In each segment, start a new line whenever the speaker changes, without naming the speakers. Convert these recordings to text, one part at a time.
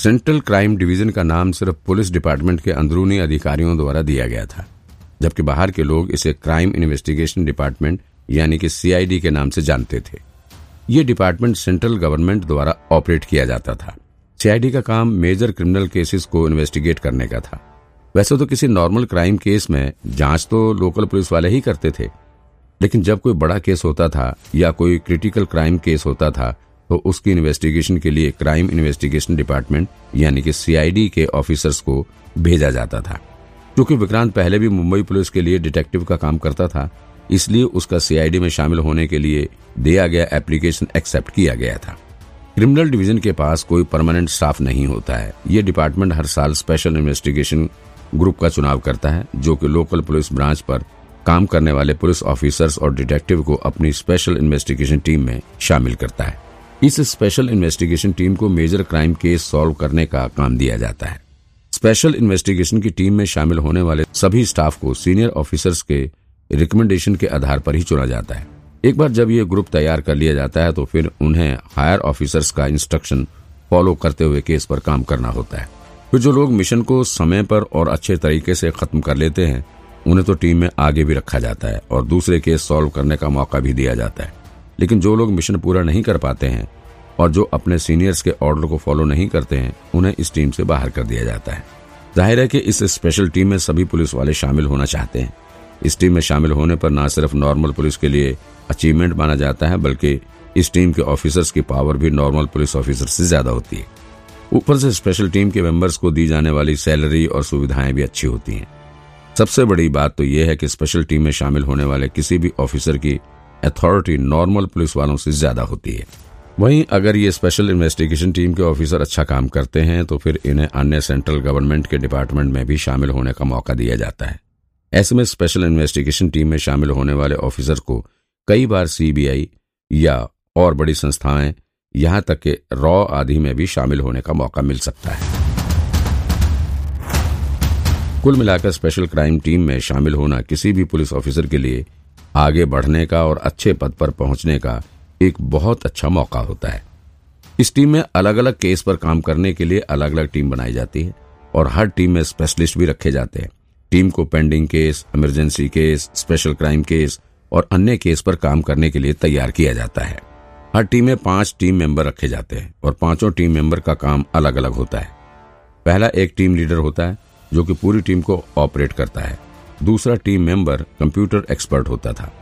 Central crime division का नाम सिर्फ़ पुलिस डिपार्टमेंट के अंदरूनी अधिकारियों द्वारा दिया गया था, जबकि बाहर के लोग इसे क्राइम इन्वेस्टिगेशन डिपार्टमेंट यानी कि सीआईडी के नाम से जानते थे। ये डिपार्टमेंट सेंट्रल गवर्नमेंट द्वारा ऑपरेट किया जाता था। सीआईडी का काम मेजर क्रिमिनल केसेस को इन्वेस्टिगेट करने का था। वैसे तो किसी नॉर्मल क्राइम केस में जाँच तो लोकल पुलिस वाले ही करते थे, लेकिन जब कोई बड़ा केस होता था या कोई क्रिटिकल क्राइम केस होता था तो उसकी इन्वेस्टिगेशन के लिए क्राइम इन्वेस्टिगेशन डिपार्टमेंट यानी कि सीआईडी के ऑफिसर्स को भेजा जाता था। क्योंकि विक्रांत पहले भी मुंबई पुलिस के लिए डिटेक्टिव का काम करता था, इसलिए उसका सीआईडी में शामिल होने के लिए दिया गया एप्लीकेशन एक्सेप्ट किया गया था। क्रिमिनल डिवीज़न के पास कोई परमानेंट स्टाफ नहीं होता है। ये डिपार्टमेंट हर साल स्पेशल इन्वेस्टिगेशन ग्रुप का चुनाव करता है, जो कि लोकल पुलिस ब्रांच पर काम करने वाले पुलिस ऑफिसर्स और डिटेक्टिव को अपनी स्पेशल इन्वेस्टिगेशन टीम में शामिल करता है। इस स्पेशल इन्वेस्टिगेशन टीम को मेजर क्राइम केस सॉल्व करने का काम दिया जाता है। स्पेशल इन्वेस्टिगेशन की टीम में शामिल होने वाले सभी स्टाफ को सीनियर ऑफिसर्स के रिकमेंडेशन के आधार पर ही चुना जाता है। एक बार जब ये ग्रुप तैयार कर लिया जाता है तो फिर उन्हें हायर ऑफिसर्स का इंस्ट्रक्शन फॉलो करते हुए केस पर काम करना होता है। फिर जो लोग मिशन को समय पर और अच्छे तरीके से खत्म कर लेते हैं, उन्हें तो टीम में आगे भी रखा जाता है और दूसरे केस सॉल्व करने का मौका भी दिया जाता है। लेकिन जो लोग मिशन पूरा नहीं कर पाते हैं और जो अपने सीनियर्स के ऑर्डर को फॉलो नहीं करते हैं, उन्हें इस टीम से बाहर कर दिया जाता है। ज़ाहिर है कि इस स्पेशल टीम में सभी पुलिस वाले शामिल होना चाहते हैं। इस टीम में शामिल होने पर न सिर्फ़ नॉर्मल पुलिस के लिए अचीवमेंट माना जाता है, बल्कि इस टीम के ऑफिसर्स की पावर भी नॉर्मल पुलिस ऑफिसर से ज़्यादा होती है। ऊपर से स्पेशल टीम के मेंबर्स को दी जाने वाली सैलरी और सुविधाएँ भी अच्छी होती हैं। सबसे बड़ी बात तो यह है कि स्पेशल टीम में शामिल होने वाले किसी भी ऑफिसर की अथॉरिटी नॉर्मल पुलिस वालों से ज़्यादा होती है। वहीं अगर ये स्पेशल इन्वेस्टिगेशन टीम के ऑफिसर अच्छा काम करते हैं तो फिर इन्हें अन्य सेंट्रल गवर्नमेंट के डिपार्टमेंट में भी शामिल होने का मौका दिया जाता है। ऐसे में स्पेशल इन्वेस्टिगेशन टीम में शामिल होने वाले ऑफिसर को कई बार सीबीआई या और बड़ी संस्थाएँ यहाँ तक के रॉ आदि में भी शामिल होने का मौका मिल सकता है। कुल मिलाकर स्पेशल क्राइम टीम में शामिल होना किसी भी पुलिस ऑफिसर के लिए आगे बढ़ने का और अच्छे पद पर पहुँचने का एक बहुत अच्छा मौका होता है। इस टीम में अलग अलग केस पर काम करने के लिए अलग अलग टीम बनाई जाती है और हर टीम में स्पेशलिस्ट भी रखे जाते हैं। टीम को pending case, emergency case, special crime case और अन्य केस पर काम करने के लिए तैयार किया जाता है। हर टीम में पाँच टीम मेंबर रखे जाते हैं और पाँचों टीम मेंबर का काम अलग अलग होता है। पहला एक टीम लीडर होता है जो कि पूरी टीम को ऑपरेट करता है। दूसरा टीम मेंबर कंप्यूटर एक्सपर्ट होता था,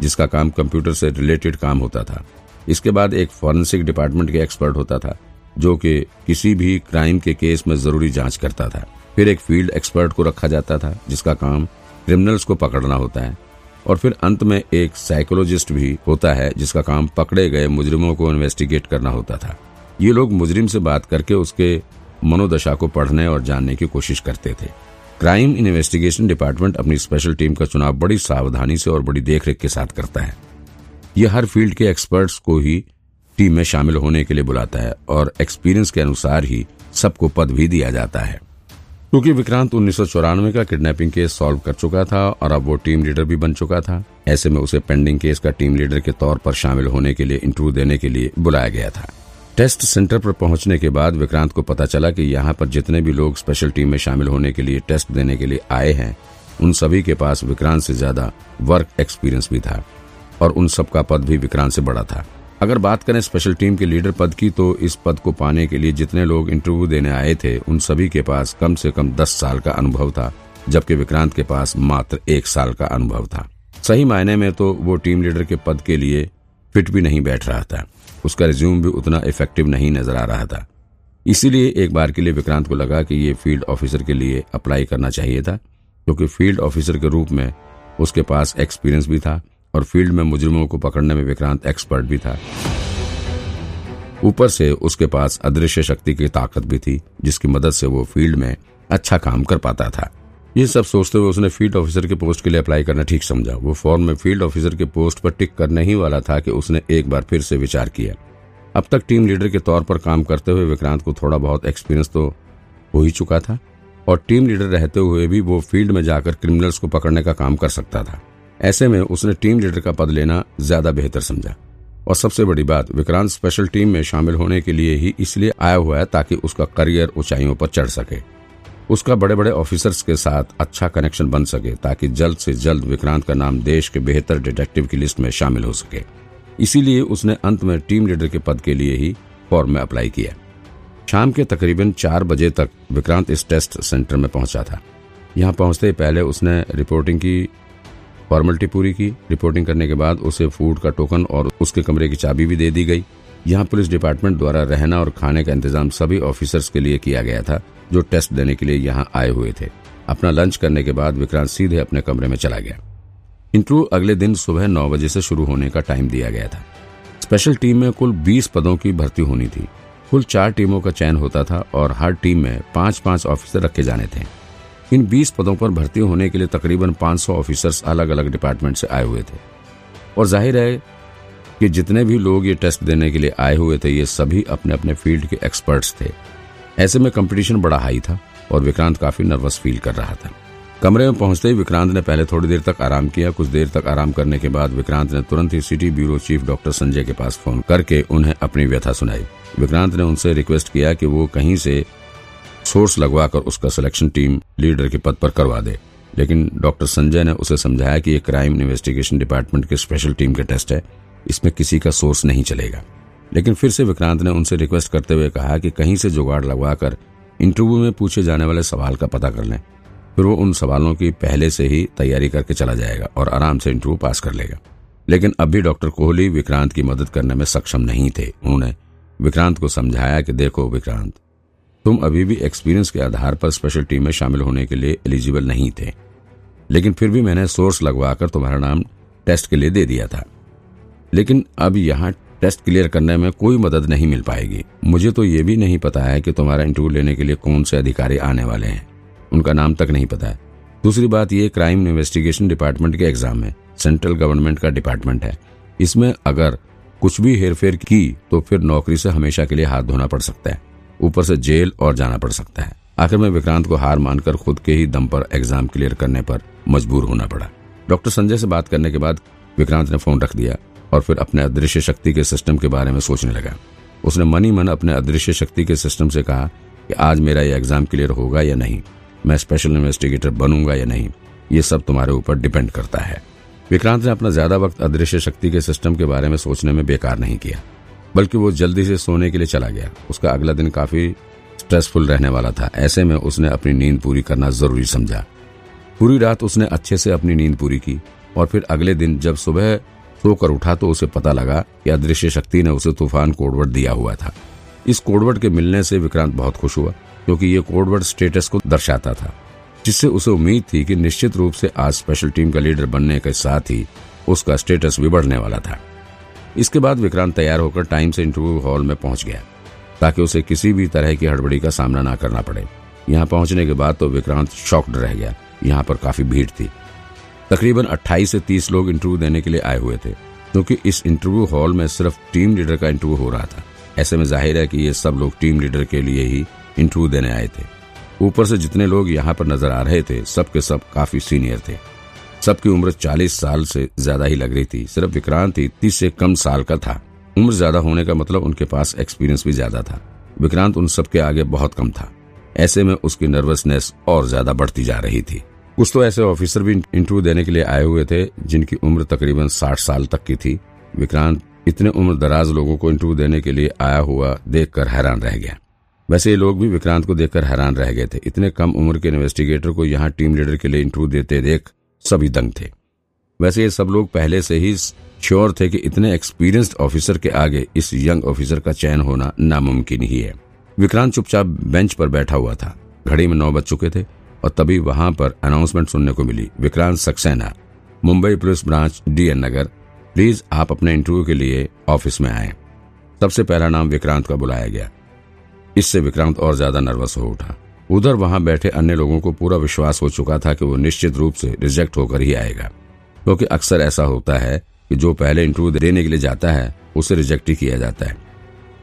जिसका काम कंप्यूटर से रिलेटेड काम होता था। इसके बाद एक फॉरेंसिक डिपार्टमेंट के एक्सपर्ट होता था, जो कि किसी भी क्राइम के केस में ज़रूरी जाँच करता था। फिर एक फ़ील्ड एक्सपर्ट को रखा जाता था, जिसका काम क्रिमिनल्स को पकड़ना होता है। और फिर अंत में एक साइकोलॉजिस्ट भी होता है, जिसका काम पकड़े गए मुजरिमों को इन्वेस्टिगेट करना होता था। ये लोग मुजरिम से बात करके उसके मनोदशा को पढ़ने और जानने की कोशिश करते थे। क्राइम इन्वेस्टिगेशन डिपार्टमेंट अपनी स्पेशल टीम का चुनाव बड़ी सावधानी से और बड़ी देखरेख के साथ करता है। यह हर फ़ील्ड के एक्सपर्ट्स को ही टीम में शामिल होने के लिए बुलाता है और एक्सपीरियंस के अनुसार ही सबको पद भी दिया जाता है। क्योंकि विक्रांत उन्नीस सौ चौरानवे का किडनैपिंग केस सॉल्व कर चुका था और अब वो टीम लीडर भी बन चुका था। ऐसे में उसे पेंडिंग केस का टीम लीडर के तौर पर शामिल होने के लिए इंटरव्यू देने के लिए बुलाया गया था। टेस्ट सेंटर पर पहुँचने के बाद विक्रांत को पता चला कि यहाँ पर जितने भी लोग स्पेशल टीम में शामिल होने के लिए टेस्ट देने के लिए आए हैं, उन सभी के पास विक्रांत से ज़्यादा वर्क एक्सपीरियंस भी था और उन सबका पद भी विक्रांत से बड़ा था। अगर बात करें स्पेशल टीम के लीडर पद की तो इस पद को पाने के लिए जितने लोग इंटरव्यू देने आए थे, उन सभी के पास कम से कम दस साल का अनुभव था, जबकि विक्रांत के पास मात्र एक साल का अनुभव था। सही मायने में तो वो टीम लीडर के पद के लिए फिट भी नहीं बैठ रहा था। उसका रिज्यूम भी उतना इफ़ेक्टिव नहीं नज़र आ रहा था। इसीलिए एक बार के लिए विक्रांत को लगा कि ये फ़ील्ड ऑफिसर के लिए अप्लाई करना चाहिए था, क्योंकि फ़ील्ड ऑफिसर के रूप में उसके पास एक्सपीरियंस भी था और फ़ील्ड में मुजरिमों को पकड़ने में विक्रांत एक्सपर्ट भी था। ऊपर से उसके पास अदृश्य शक्ति की ताकत भी थी, जिसकी मदद से वो फ़ील्ड में अच्छा काम कर पाता था। ये सब सोचते हुए उसने फ़ील्ड ऑफिसर के पोस्ट के लिए अप्लाई करना ठीक समझा। वो फॉर्म में फ़ील्ड ऑफिसर के पोस्ट पर टिक करने ही वाला था कि उसने एक बार फिर से विचार किया। अब तक टीम लीडर के तौर पर काम करते हुए विक्रांत को थोड़ा बहुत एक्सपीरियंस तो हो ही चुका था और टीम लीडर रहते हुए भी वो फ़ील्ड में जाकर क्रिमिनल्स को पकड़ने का काम कर सकता था। ऐसे में उसने टीम लीडर का पद लेना ज़्यादा बेहतर समझा। और सबसे बड़ी बात, विक्रांत स्पेशल टीम में शामिल होने के लिए ही इसलिए आया हुआ है ताकि उसका करियर ऊंचाइयों पर चढ़ सके। उसका बड़े बड़े ऑफिसर्स के साथ अच्छा कनेक्शन बन सके ताकि जल्द से जल्द विक्रांत का नाम देश के बेहतर डिटेक्टिव की लिस्ट में शामिल हो सके। इसीलिए उसने अंत में टीम लीडर के पद के लिए ही फॉर्म में अप्लाई किया। शाम के तकरीबन चार बजे तक विक्रांत इस टेस्ट सेंटर में पहुँचा था। यहाँ पहुँचते ही पहले उसने रिपोर्टिंग की फॉर्मेलिटी पूरी की। रिपोर्टिंग करने के बाद उसे फ़ूड का टोकन और उसके कमरे की चाबी भी दे दी गई। यहाँ पुलिस डिपार्टमेंट द्वारा रहना और खाने का इंतज़ाम सभी ऑफिसर्स के लिए किया गया था, जो टेस्ट देने के लिए यहाँ आए हुए थे। अपना लंच करने के बाद विक्रांत सीधे अपने कमरे में चला गया। इंटरव्यू अगले दिन सुबह नौ बजे से शुरू होने का टाइम दिया गया था। स्पेशल टीम में कुल 20 पदों की भर्ती होनी थी। कुल चार टीमों का चयन होता था और हर टीम में पाँच पाँच ऑफिसर रखे जाने थे। इन 20 पदों पर भर्ती होने के लिए तकरीबन 500 ऑफिसर्स अलग अलग डिपार्टमेंट से आए हुए थे। और ज़ाहिर है कि जितने भी लोग ये टेस्ट देने के लिए आए हुए थे, ये सभी अपने अपने फ़ील्ड के एक्सपर्ट्स थे। ऐसे में कंपटीशन बड़ा हाई था और विक्रांत काफ़ी नर्वस फील कर रहा था। कमरे में पहुँचते ही विक्रांत ने पहले थोड़ी देर तक आराम किया। कुछ देर तक आराम करने के बाद विक्रांत ने तुरंत ही city bureau chief doctor Sanjay के पास फ़ोन करके उन्हें अपनी व्यथा सुनाई। विक्रांत ने उनसे रिक्वेस्ट किया कि वो कहीं से सोर्स लगवाकर उसका सिलेक्शन टीम लीडर के पद पर करवा दे। लेकिन डॉक्टर संजय ने उसे समझाया कि ये क्राइम इन्वेस्टिगेशन डिपार्टमेंट के स्पेशल टीम के टेस्ट है। इसमें किसी का सोर्स नहीं चलेगा। लेकिन फिर से विक्रांत ने उनसे रिक्वेस्ट करते हुए कहा कि कहीं से जुगाड़ लगवाकर इंटरव्यू में पूछे जाने वाले सवाल का पता कर लें। फिर वो उन सवालों की पहले से ही तैयारी करके चला जाएगा और आराम से इंटरव्यू पास कर लेगा। लेकिन अब भी डॉक्टर कोहली विक्रांत की मदद करने में सक्षम नहीं थे। उन्होंने विक्रांत को समझाया कि देखो विक्रांत, तुम अभी भी एक्सपीरियंस के आधार पर स्पेशल टीम में शामिल होने के लिए एलिजिबल नहीं थे। लेकिन फिर भी मैंने सोर्स लगवाकर तुम्हारा नाम टेस्ट के लिए दे दिया था। लेकिन अब यहाँ टेस्ट क्लियर करने में कोई मदद नहीं मिल पाएगी। मुझे तो ये भी नहीं पता है कि तुम्हारा इंटरव्यू लेने के लिए कौन से अधिकारी आने वाले हैं। उनका नाम तक नहीं पता है। दूसरी बात ये क्राइम इन्वेस्टिगेशन डिपार्टमेंट के एग्ज़ाम है। सेंट्रल गवर्नमेंट का डिपार्टमेंट है। इसमें अगर कुछ भी हेरफेर की तो फिर नौकरी से हमेशा के लिए हाथ धोना पड़ सकता है। ऊपर से जेल और जाना पड़ सकता है। आखिर में विक्रांत को हार मानकर खुद के ही दम पर एग्ज़ाम क्लियर करने पर मजबूर होना पड़ा। डॉक्टर संजय से बात करने के बाद विक्रांत ने फ़ोन रख दिया। और फिर अपने अदृश्य शक्ति के सिस्टम के बारे में सोचने लगा। उसने मनी मन अपने अदृश्य शक्ति के सिस्टम से कहा कि आज मेरा ये एग्ज़ाम क्लियर होगा या नहीं? मैं स्पेशल इन्वेस्टिगेटर बनूँगा या नहीं? ये सब तुम्हारे ऊपर डिपेंड करता है। विक्रांत ने अपना ज़्यादा वक्त अदृश्य शक्ति के सिस्टम के बारे में सोचने में बेकार नहीं किया, बल्कि वो जल्दी से सोने के लिए चला गया। उसका अगला दिन काफ़ी स्ट्रेसफुल रहने वाला था। ऐसे में उसने अपनी नींद पूरी करना ज़रूरी समझा। पूरी रात उसने अच्छे से अपनी नींद पूरी की और फिर अगले दिन जब सुबह सोकर उठा तो उसे पता लगा कि अदृश्य शक्ति ने उसे तूफ़ान कोडवर्ड दिया हुआ था। इस कोडवर्ड के मिलने से विक्रांत बहुत खुश हुआ, क्योंकि ये कोडवर्ड स्टेटस को दर्शाता था, जिससे उसे उम्मीद थी कि निश्चित रूप से आज स्पेशल टीम का लीडर बनने के साथ ही उसका स्टेटस भी बढ़ने वाला था। इसके बाद विक्रांत तैयार होकर टाइम से इंटरव्यू हॉल में पहुँच गया, ताकि उसे किसी भी तरह की हड़बड़ी का सामना ना करना पड़े। यहाँ पहुँचने के बाद तो विक्रांत शॉक्ड रह गया। यहाँ पर काफ़ी भीड़ थी। तकरीबन 28 से 30 लोग इंटरव्यू देने के लिए आए हुए थे, क्योंकि इस इंटरव्यू हॉल में सिर्फ़ टीम लीडर का इंटरव्यू हो रहा था। ऐसे में ज़ाहिर है कि ये सब लोग टीम लीडर के लिए ही इंटरव्यू देने आए थे। ऊपर से जितने लोग यहाँ पर नज़र आ रहे थे सबके सब काफ़ी सीनियर थे। सबकी उम्र 40 साल से ज़्यादा ही लग रही थी। सिर्फ़ विक्रांत ही तीस से कम साल का था। उम्र ज़्यादा होने का मतलब उनके पास एक्सपीरियंस भी ज़्यादा था। विक्रांत उन सबके आगे बहुत कम था। ऐसे में उसकी नर्वसनेस और ज़्यादा बढ़ती जा रही थी। कुछ तो ऐसे ऑफिसर भी इंटरव्यू देने के लिए आए हुए थे, जिनकी उम्र तकरीबन साठ साल तक की थी। विक्रांत इतने उम्र दराज लोगों को इंटरव्यू देने के लिए आया हुआ देखकर हैरान रह गया। वैसे ये लोग भी विक्रांत को देखकर हैरान रह गए थे। इतने कम उम्र के इन्वेस्टिगेटर को यहाँ टीम लीडर के लिए इंटरव्यू देते देख सभी दंग थे। वैसे ये सब लोग पहले से ही श्योर थे कि इतने एक्सपीरियंस्ड ऑफिसर के आगे इस यंग ऑफिसर का चयन होना नामुमकिन ही है। विक्रांत चुपचाप बेंच पर बैठा हुआ था। घड़ी में नौ बज चुके थे। और तभी वहाँ पर अनाउंसमेंट सुनने को मिली। Vikrant Saxena, Mumbai police branch, D N Nagar. Please आप अपने इंटरव्यू के लिए ऑफ़िस में आए। सबसे पहला नाम विक्रांत का बुलाया गया। इससे विक्रांत और ज़्यादा नर्वस हो उठा। उधर वहाँ बैठे अन्य लोगों को पूरा विश्वास हो चुका था कि वो निश्चित रूप से रिजेक्ट होकर ही आएगा। क्योंकि तो अक्सर ऐसा होता है कि जो पहले इंटरव्यू देने के लिए जाता है, उसे रिजेक्ट ही किया जाता है।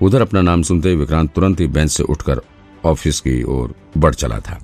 उधर अपना नाम सुनते ही विक्रांत तुरंत ही बेंच से उठकर ऑफ़िस की ओर बढ़ चला था।